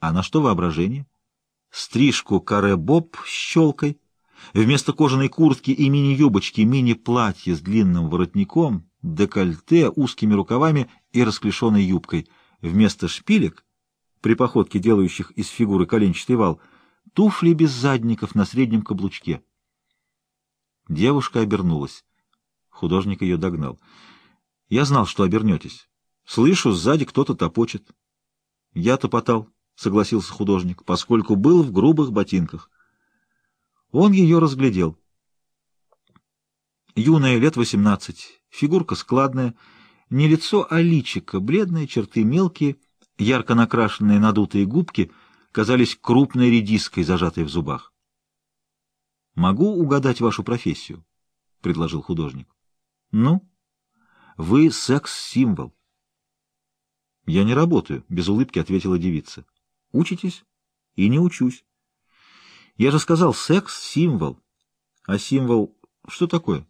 А на что воображение? Стрижку каре-боб с щелкой, вместо кожаной куртки и мини-юбочки мини-платье с длинным воротником, декольте, узкими рукавами и расклешенной юбкой. Вместо шпилек, при походке делающих из фигуры коленчатый вал, туфли без задников на среднем каблучке. Девушка обернулась. Художник ее догнал. «Я знал, что обернетесь. Слышу, сзади кто-то топочет». «Я топотал», — согласился художник, поскольку был в грубых ботинках. Он ее разглядел. Юная, лет восемнадцать, фигурка складная, не лицо, а личико, бледные черты мелкие, ярко накрашенные надутые губки казались крупной редиской, зажатой в зубах. «Могу угадать вашу профессию?» — предложил художник. «Ну?» «Вы секс-символ». «Я не работаю», — без улыбки ответила девица. «Учитесь?» «И не учусь». «Я же сказал, секс-символ». «А символ что такое?»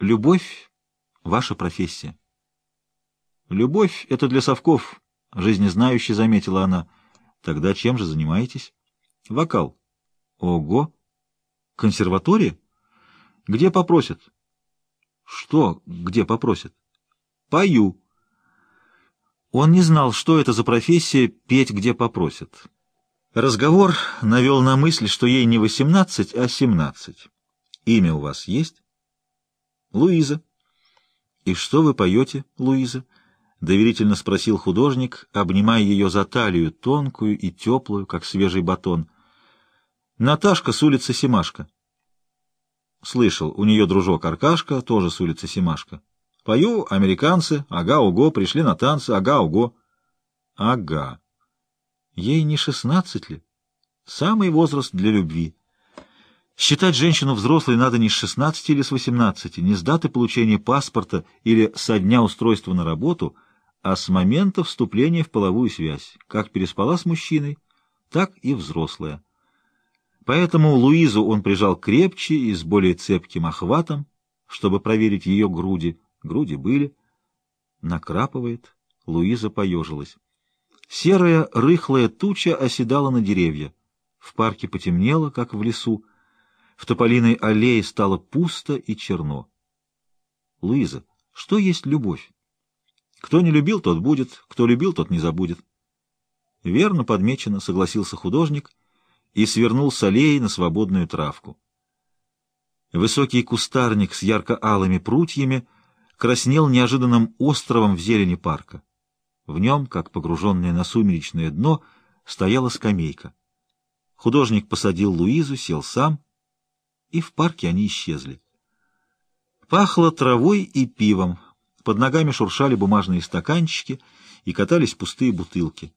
«Любовь — ваша профессия». «Любовь — это для совков», — жизнезнающе заметила она. «Тогда чем же занимаетесь?» «Вокал». «Ого! Консерватория? Где попросят?» «Что, где попросят?» «Пою». Он не знал, что это за профессия «петь, где попросят». Разговор навел на мысль, что ей не восемнадцать, а семнадцать. «Имя у вас есть?» «Луиза». «И что вы поете, Луиза?» — доверительно спросил художник, обнимая ее за талию, тонкую и теплую, как свежий батон. «Наташка с улицы Семашка». Слышал, у нее дружок Аркашка, тоже с улицы Семашка. Пою, американцы, ага-уго, пришли на танцы, ага-уго. Ага. Ей не шестнадцать ли? Самый возраст для любви. Считать женщину взрослой надо не с шестнадцати или с восемнадцати, не с даты получения паспорта или со дня устройства на работу, а с момента вступления в половую связь. Как переспала с мужчиной, так и взрослая. Поэтому Луизу он прижал крепче и с более цепким охватом, чтобы проверить ее груди. Груди были. Накрапывает. Луиза поежилась. Серая рыхлая туча оседала на деревья. В парке потемнело, как в лесу. В тополиной аллее стало пусто и черно. Луиза, что есть любовь? Кто не любил, тот будет, кто любил, тот не забудет. Верно подмечено, согласился художник — и свернул с аллеи на свободную травку. Высокий кустарник с ярко-алыми прутьями краснел неожиданным островом в зелени парка. В нем, как погруженное на сумеречное дно, стояла скамейка. Художник посадил Луизу, сел сам, и в парке они исчезли. Пахло травой и пивом, под ногами шуршали бумажные стаканчики и катались пустые бутылки.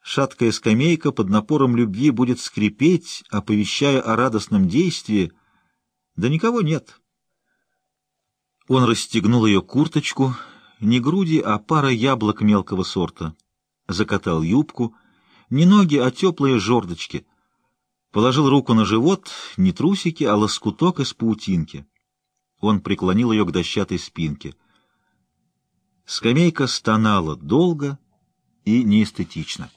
Шаткая скамейка под напором любви будет скрипеть, оповещая о радостном действии. Да никого нет. Он расстегнул ее курточку, не груди, а пара яблок мелкого сорта. Закатал юбку, не ноги, а теплые жердочки. Положил руку на живот, не трусики, а лоскуток из паутинки. Он преклонил ее к дощатой спинке. Скамейка стонала долго и неэстетично.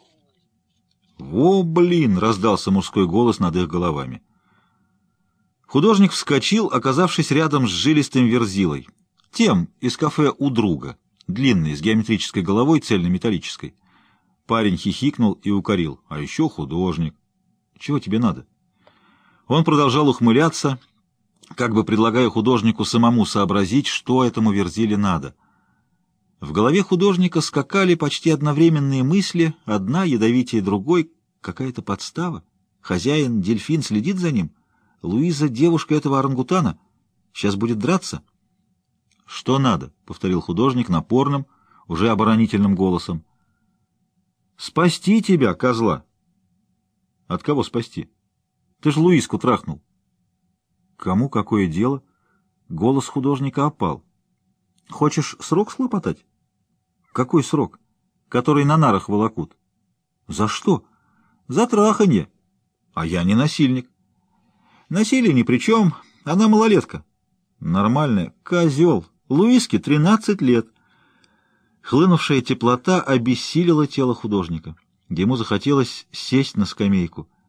«Во, блин!» — раздался мужской голос над их головами. Художник вскочил, оказавшись рядом с жилистым верзилой. Тем из кафе «У друга», длинный, с геометрической головой, цельно-металлической. Парень хихикнул и укорил. «А еще художник. Чего тебе надо?» Он продолжал ухмыляться, как бы предлагая художнику самому сообразить, что этому верзиле надо. В голове художника скакали почти одновременные мысли, одна ядовитее другой, какая-то подстава. Хозяин, дельфин, следит за ним. Луиза — девушка этого орангутана. Сейчас будет драться. — Что надо? — повторил художник напорным, уже оборонительным голосом. — Спасти тебя, козла. — От кого спасти? Ты же Луиску трахнул. — Кому какое дело? Голос художника опал. — Хочешь срок слопотать? Какой срок? Который на нарах волокут. За что? За траханье. А я не насильник. Насилие ни при чем, она малолетка. Нормальная. Козел. Луиске тринадцать лет. Хлынувшая теплота обессилила тело художника. Ему захотелось сесть на скамейку —